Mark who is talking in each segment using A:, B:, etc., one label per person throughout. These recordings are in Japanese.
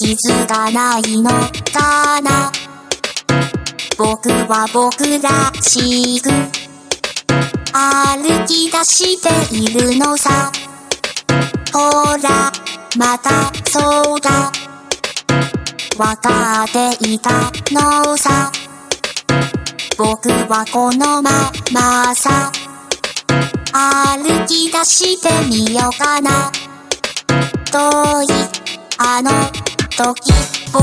A: 気づかないのかな。僕は僕らしく歩き出しているのさ。ほらまたそうだ。わかっていたのさ。僕はこのままさ。歩き出してみようかな。遠いあの時僕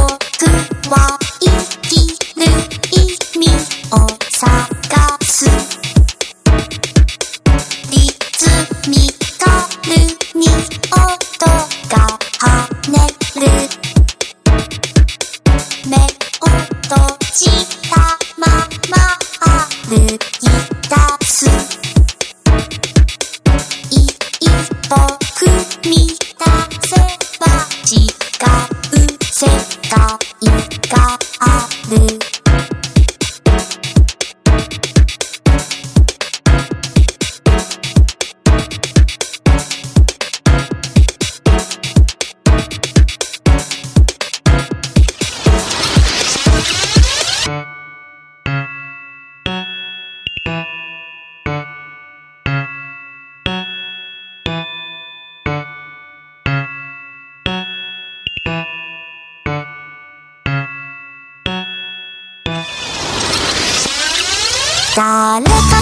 A: は生きる意味を探す。リズミカルに音が跳ねる。目を閉じたまま歩き誰か